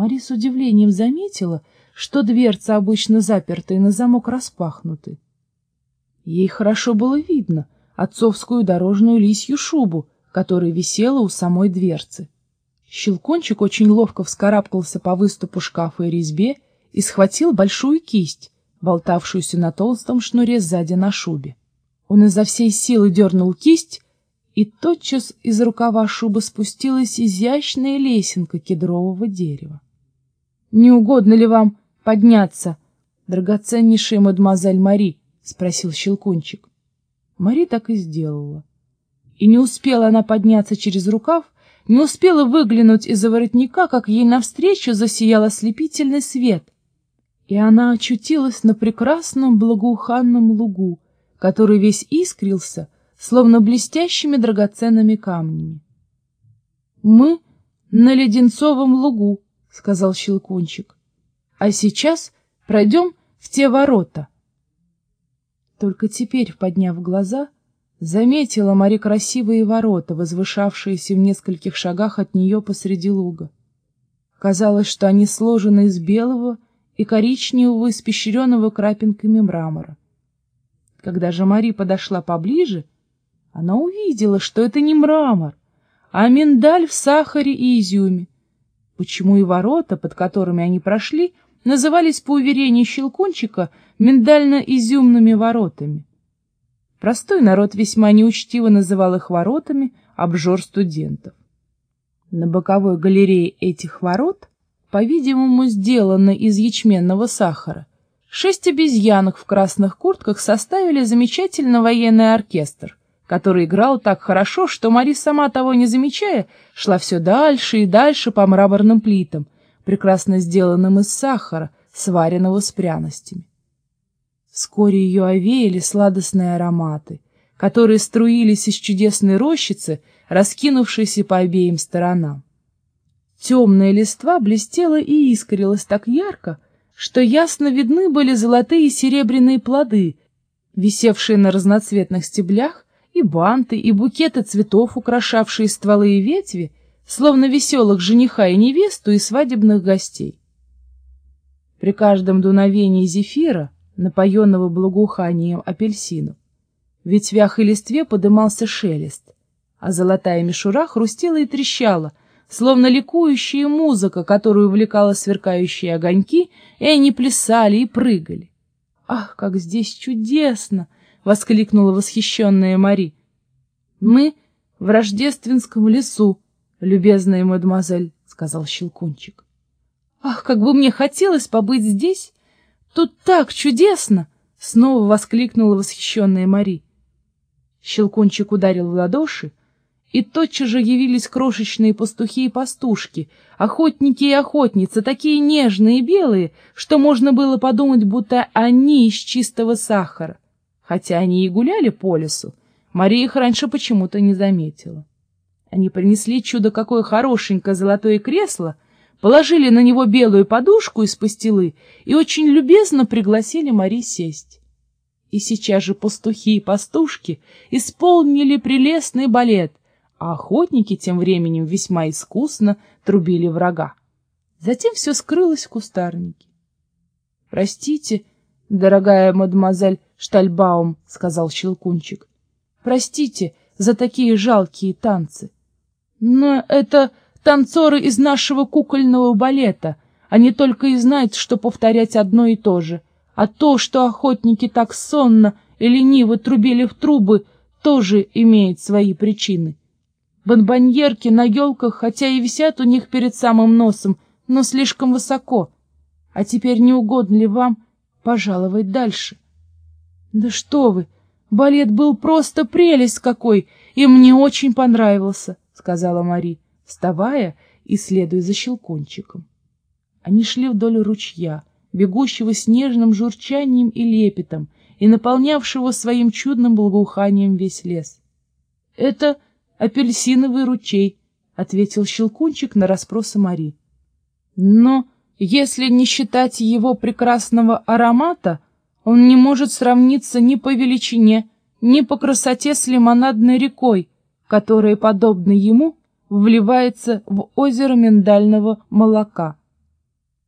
Мари с удивлением заметила, что дверцы обычно заперты и на замок распахнуты. Ей хорошо было видно отцовскую дорожную лисью шубу, которая висела у самой дверцы. Щелкончик очень ловко вскарабкался по выступу шкафа и резьбе и схватил большую кисть, болтавшуюся на толстом шнуре сзади на шубе. Он изо всей силы дернул кисть, и тотчас из рукава шубы спустилась изящная лесенка кедрового дерева. — Не угодно ли вам подняться, драгоценнейшая мадемуазель Мари? — спросил Щелкунчик. Мари так и сделала. И не успела она подняться через рукав, не успела выглянуть из-за воротника, как ей навстречу засиял ослепительный свет, и она очутилась на прекрасном благоуханном лугу, который весь искрился, словно блестящими драгоценными камнями. — Мы на Леденцовом лугу, — сказал Щелкунчик, — а сейчас пройдем в те ворота. Только теперь, подняв глаза, заметила Мари красивые ворота, возвышавшиеся в нескольких шагах от нее посреди луга. Казалось, что они сложены из белого и коричневого, испещренного крапинками мрамора. Когда же Мари подошла поближе, она увидела, что это не мрамор, а миндаль в сахаре и изюме. Почему и ворота, под которыми они прошли, назывались, по уверению Щелкунчика, миндально-изюмными воротами? Простой народ весьма неучтиво называл их воротами обжор студентов. На боковой галерее этих ворот, по-видимому, сделано из ячменного сахара, шесть обезьянок в красных куртках составили замечательный военный оркестр, который играл так хорошо, что Мари, сама того не замечая, шла все дальше и дальше по мраморным плитам, прекрасно сделанным из сахара, сваренного с пряностями. Вскоре ее овеяли сладостные ароматы, которые струились из чудесной рощицы, раскинувшейся по обеим сторонам. Темная листва блестела и искрилась так ярко, что ясно видны были золотые и серебряные плоды, висевшие на разноцветных стеблях и банты, и букеты цветов, украшавшие стволы и ветви, словно веселых жениха и невесту и свадебных гостей. При каждом дуновении зефира, напоенного благоуханием апельсинов, в ветвях и листве подымался шелест, а золотая мишура хрустела и трещала, словно ликующая музыка, которую увлекала сверкающие огоньки, и они плясали и прыгали. «Ах, как здесь чудесно!» — воскликнула восхищенная Мари. «Мы в рождественском лесу, любезная мадемуазель», — сказал Щелкунчик. «Ах, как бы мне хотелось побыть здесь! Тут так чудесно!» — снова воскликнула восхищенная Мари. Щелкунчик ударил в ладоши, и тотчас же явились крошечные пастухи и пастушки, охотники и охотницы, такие нежные и белые, что можно было подумать, будто они из чистого сахара. Хотя они и гуляли по лесу, Мария их раньше почему-то не заметила. Они принесли чудо какое хорошенькое золотое кресло, положили на него белую подушку из пастилы и очень любезно пригласили Мари сесть. И сейчас же пастухи и пастушки исполнили прелестный балет, а охотники тем временем весьма искусно трубили врага. Затем все скрылось в кустарнике. — Простите, дорогая мадемуазель Штальбаум, — сказал Щелкунчик, — простите за такие жалкие танцы. Но это танцоры из нашего кукольного балета. Они только и знают, что повторять одно и то же. А то, что охотники так сонно и лениво трубили в трубы, тоже имеет свои причины. Бонбоньерки на елках, хотя и висят у них перед самым носом, но слишком высоко. А теперь не угодно ли вам пожаловать дальше? Да что вы, балет был просто прелесть какой, и мне очень понравился, сказала Мари, вставая и следуя за щелкунчиком. Они шли вдоль ручья, бегущего снежным журчанием и лепетом, и наполнявшего своим чудным благоуханием весь лес. — Это апельсиновый ручей, — ответил Щелкунчик на расспросы Мари. — Но если не считать его прекрасного аромата, он не может сравниться ни по величине, ни по красоте с лимонадной рекой, которая, подобно ему, вливается в озеро миндального молока.